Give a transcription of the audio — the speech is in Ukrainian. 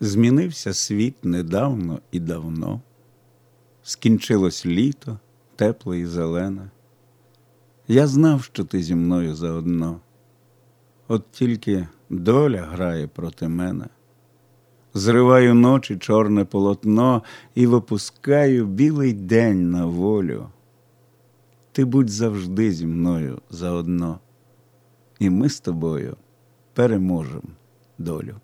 Змінився світ недавно і давно. Скінчилось літо, тепле і зелене. Я знав, що ти зі мною заодно. От тільки доля грає проти мене. Зриваю ночі чорне полотно і випускаю білий день на волю. Ти будь завжди зі мною заодно, і ми з тобою переможемо долю.